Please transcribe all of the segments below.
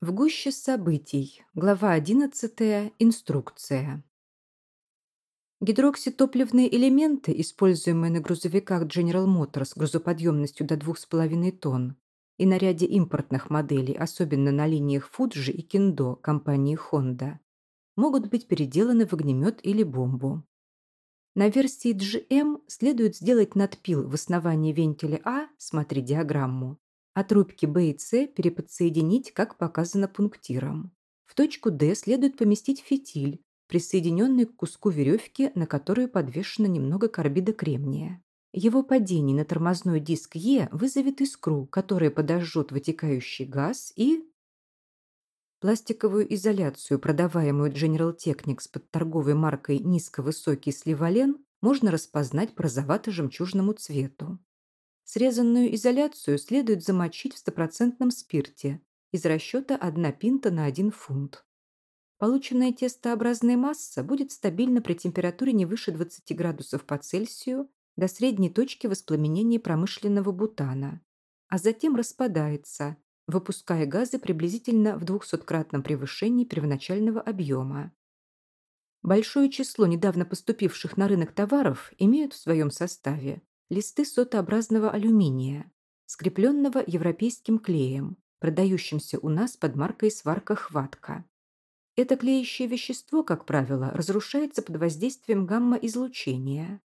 В гуще событий. Глава 11. Инструкция. Гидрокситопливные элементы, используемые на грузовиках General Motors грузоподъемностью до 2,5 тонн и на ряде импортных моделей, особенно на линиях Fuji и Kendo компании Honda, могут быть переделаны в огнемет или бомбу. На версии GM следует сделать надпил в основании вентиля А, смотри диаграмму, а трубки Б и С переподсоединить, как показано пунктиром. В точку D следует поместить фитиль, присоединенный к куску веревки, на которую подвешено немного карбида кремния. Его падение на тормозной диск Е вызовет искру, которая подожжет вытекающий газ и... Пластиковую изоляцию, продаваемую General Technics под торговой маркой «Низковысокий сливолен», можно распознать по розовато-жемчужному цвету. Срезанную изоляцию следует замочить в стопроцентном спирте из расчета 1 пинта на 1 фунт. Полученная тестообразная масса будет стабильна при температуре не выше 20 градусов по Цельсию до средней точки воспламенения промышленного бутана, а затем распадается, выпуская газы приблизительно в 200-кратном превышении первоначального объема. Большое число недавно поступивших на рынок товаров имеют в своем составе листы сотообразного алюминия, скрепленного европейским клеем, продающимся у нас под маркой «Сварка Хватка». Это клеящее вещество, как правило, разрушается под воздействием гамма-излучения.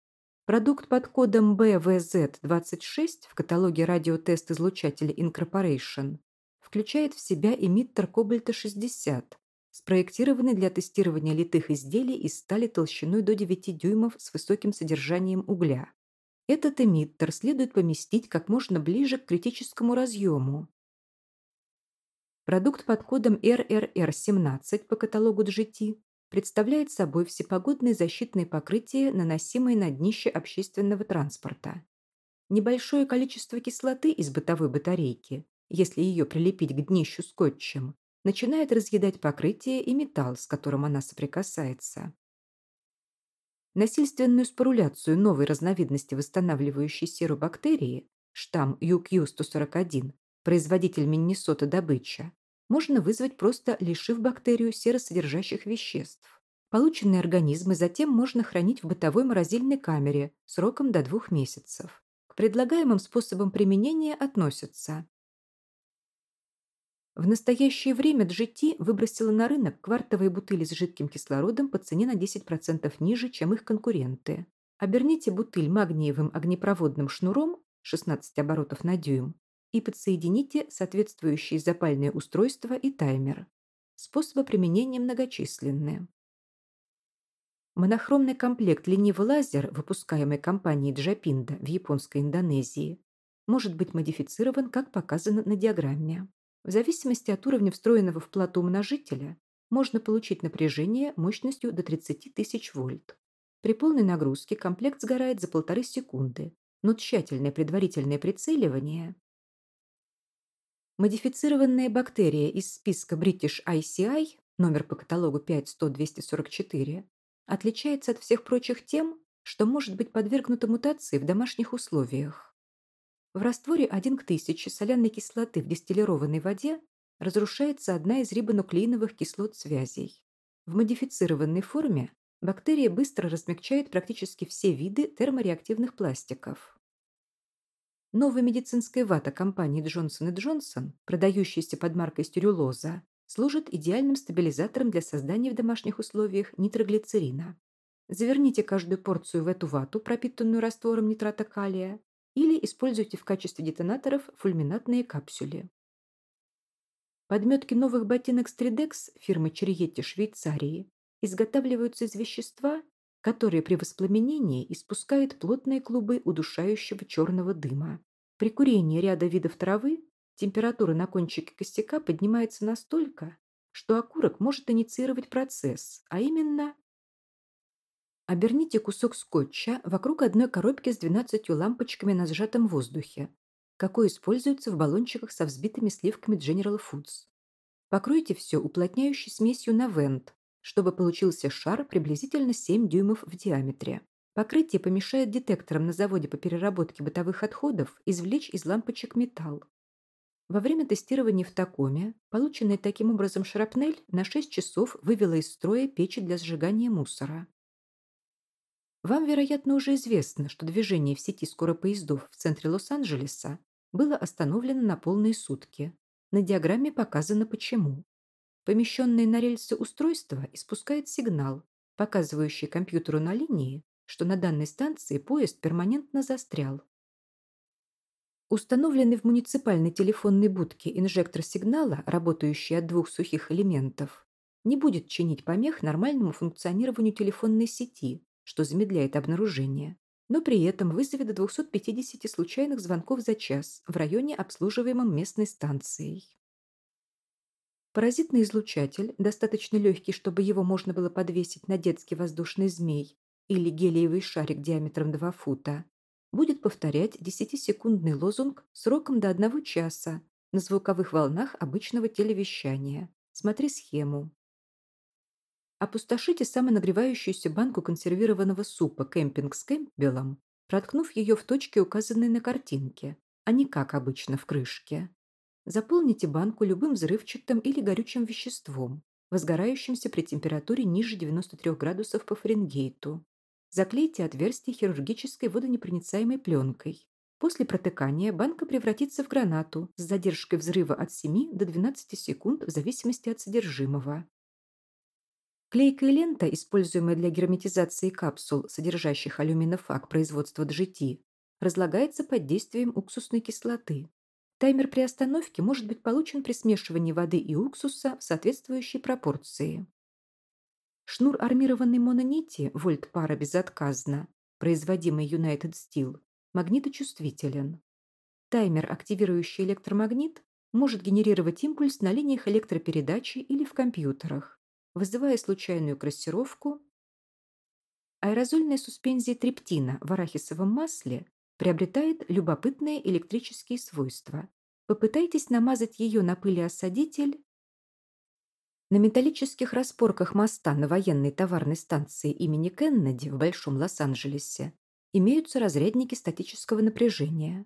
Продукт под кодом BVZ26 в каталоге радиотест-излучателя Incorporation включает в себя эмиттер кобальта-60, спроектированный для тестирования литых изделий из стали толщиной до 9 дюймов с высоким содержанием угля. Этот эмиттер следует поместить как можно ближе к критическому разъему. Продукт под кодом RRR17 по каталогу GT представляет собой всепогодные защитные покрытия, наносимые на днище общественного транспорта. Небольшое количество кислоты из бытовой батарейки, если ее прилепить к днищу скотчем, начинает разъедать покрытие и металл, с которым она соприкасается. Насильственную споруляцию новой разновидности восстанавливающей серу бактерии, штамм UQ141, производитель Миннесота добыча, можно вызвать просто лишив бактерию серосодержащих веществ. Полученные организмы затем можно хранить в бытовой морозильной камере сроком до двух месяцев. К предлагаемым способам применения относятся в настоящее время GT выбросила на рынок квартовые бутыли с жидким кислородом по цене на 10% ниже, чем их конкуренты. Оберните бутыль магниевым огнепроводным шнуром 16 оборотов на дюйм и подсоедините соответствующие запальные устройства и таймер. Способы применения многочисленные. Монохромный комплект ленивый лазер, выпускаемый компанией Джапинда в японской Индонезии, может быть модифицирован, как показано на диаграмме. В зависимости от уровня встроенного в плату умножителя можно получить напряжение мощностью до 30 тысяч вольт. При полной нагрузке комплект сгорает за полторы секунды, но тщательное предварительное прицеливание Модифицированная бактерия из списка British ICI, номер по каталогу 5.100.244, отличается от всех прочих тем, что может быть подвергнута мутации в домашних условиях. В растворе 1 к 1000 соляной кислоты в дистиллированной воде разрушается одна из рибонуклеиновых кислот связей. В модифицированной форме бактерия быстро размягчает практически все виды термореактивных пластиков. Новая медицинская вата компании Johnson Johnson, продающаяся под маркой стерюлоза, служит идеальным стабилизатором для создания в домашних условиях нитроглицерина. Заверните каждую порцию в эту вату, пропитанную раствором нитрата калия, или используйте в качестве детонаторов фульминатные капсюли. Подметки новых ботинок Stridex фирмы Черьетти Швейцарии изготавливаются из вещества, которые при воспламенении испускают плотные клубы удушающего черного дыма. При курении ряда видов травы температура на кончике костяка поднимается настолько, что окурок может инициировать процесс, а именно Оберните кусок скотча вокруг одной коробки с 12 лампочками на сжатом воздухе, какой используется в баллончиках со взбитыми сливками General Foods. Покройте все уплотняющей смесью на вент, чтобы получился шар приблизительно 7 дюймов в диаметре. Покрытие помешает детекторам на заводе по переработке бытовых отходов извлечь из лампочек металл. Во время тестирования в Такоме полученная таким образом шрапнель на 6 часов вывела из строя печи для сжигания мусора. Вам, вероятно, уже известно, что движение в сети скоропоездов в центре Лос-Анджелеса было остановлено на полные сутки. На диаграмме показано почему. Помещенное на рельсы устройство испускает сигнал, показывающий компьютеру на линии, что на данной станции поезд перманентно застрял. Установленный в муниципальной телефонной будке инжектор сигнала, работающий от двух сухих элементов, не будет чинить помех нормальному функционированию телефонной сети, что замедляет обнаружение, но при этом вызовет до 250 случайных звонков за час в районе, обслуживаемом местной станцией. Паразитный излучатель, достаточно легкий, чтобы его можно было подвесить на детский воздушный змей или гелиевый шарик диаметром 2 фута, будет повторять 10-секундный лозунг сроком до одного часа на звуковых волнах обычного телевещания. Смотри схему. Опустошите самонагревающуюся банку консервированного супа «Кемпинг с Кэмпбеллом», проткнув ее в точке, указанной на картинке, а не как обычно в крышке. Заполните банку любым взрывчатым или горючим веществом, возгорающимся при температуре ниже 93 градусов по Фаренгейту. Заклейте отверстие хирургической водонепроницаемой пленкой. После протыкания банка превратится в гранату с задержкой взрыва от 7 до 12 секунд в зависимости от содержимого. Клейкая лента, используемая для герметизации капсул, содержащих алюминофаг производства DGT, разлагается под действием уксусной кислоты. Таймер при остановке может быть получен при смешивании воды и уксуса в соответствующей пропорции. Шнур армированной мононити, вольт пара безотказно, производимый United Steel, магниточувствителен. Таймер, активирующий электромагнит, может генерировать импульс на линиях электропередачи или в компьютерах, вызывая случайную красировку. Аэрозольная суспензия триптина в арахисовом масле приобретает любопытные электрические свойства. Попытайтесь намазать ее на пылеосадитель на металлических распорках моста на военной товарной станции имени Кеннеди в Большом Лос-Анджелесе имеются разрядники статического напряжения.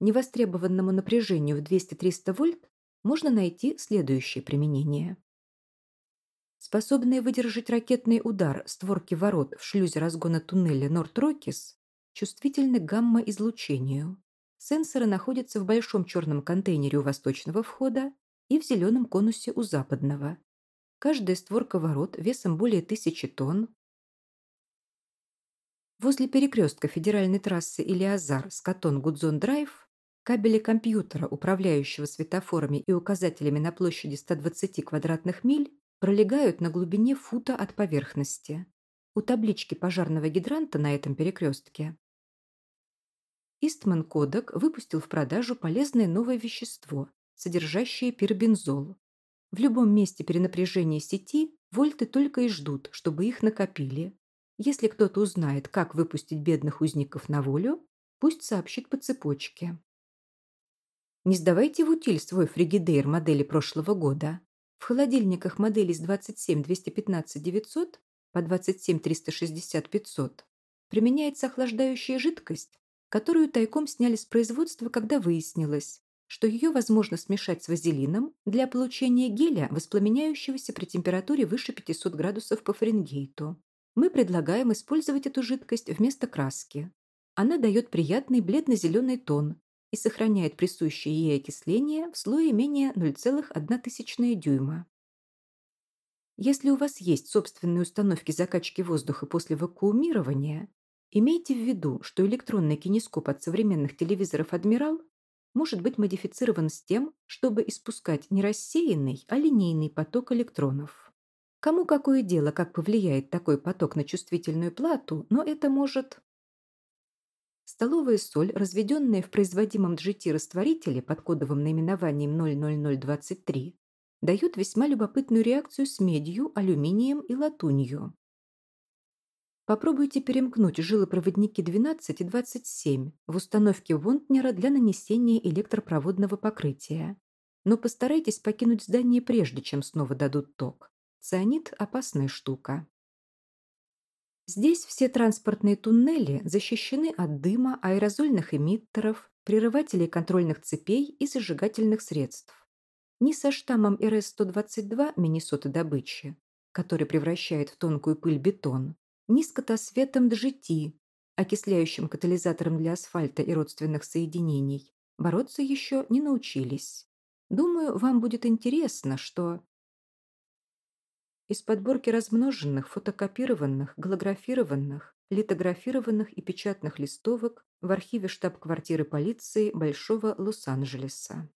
Невостребованному напряжению в 200-300 вольт можно найти следующее применение. Способные выдержать ракетный удар створки ворот в шлюзе разгона туннеля Норт-Рокис чувствительны гамма-излучению. Сенсоры находятся в большом черном контейнере у восточного входа и в зеленом конусе у западного. Каждая створка ворот весом более тысячи тонн. Возле перекрестка федеральной трассы Илиазар с Катон-Гудзон-Драйв кабели компьютера, управляющего светофорами и указателями на площади 120 квадратных миль, пролегают на глубине фута от поверхности. У таблички пожарного гидранта на этом перекрестке Истман Кодек выпустил в продажу полезное новое вещество, содержащее пирбензол, в любом месте перенапряжения сети вольты только и ждут, чтобы их накопили. Если кто-то узнает, как выпустить бедных узников на волю, пусть сообщит по цепочке. Не сдавайте в утиль свой фригидейр модели прошлого года. В холодильниках модели с 27-215-900 по 27-360-500 применяется охлаждающая жидкость, которую тайком сняли с производства, когда выяснилось, что ее возможно смешать с вазелином для получения геля, воспламеняющегося при температуре выше 500 градусов по Фаренгейту. Мы предлагаем использовать эту жидкость вместо краски. Она дает приятный бледно-зеленый тон и сохраняет присущее ей окисление в слое менее 0,1 дюйма. Если у вас есть собственные установки закачки воздуха после вакуумирования, имейте в виду, что электронный кинескоп от современных телевизоров «Адмирал» может быть модифицирован с тем, чтобы испускать не рассеянный, а линейный поток электронов. Кому какое дело, как повлияет такой поток на чувствительную плату, но это может... Столовая соль, разведенная в производимом GT-растворителе под кодовым наименованием 00023, дает весьма любопытную реакцию с медью, алюминием и латунью. Попробуйте перемкнуть жилопроводники 12 и 27 в установке Вонтнера для нанесения электропроводного покрытия. Но постарайтесь покинуть здание прежде, чем снова дадут ток. Цианид – опасная штука. Здесь все транспортные туннели защищены от дыма, аэрозольных эмиттеров, прерывателей контрольных цепей и зажигательных средств. Ни со штаммом РС-122 Миннесота добычи, который превращает в тонкую пыль бетон, ни с катасветом DGT, окисляющим катализатором для асфальта и родственных соединений, бороться еще не научились. Думаю, вам будет интересно, что... Из подборки размноженных, фотокопированных, голографированных, литографированных и печатных листовок в архиве штаб-квартиры полиции Большого Лос-Анджелеса.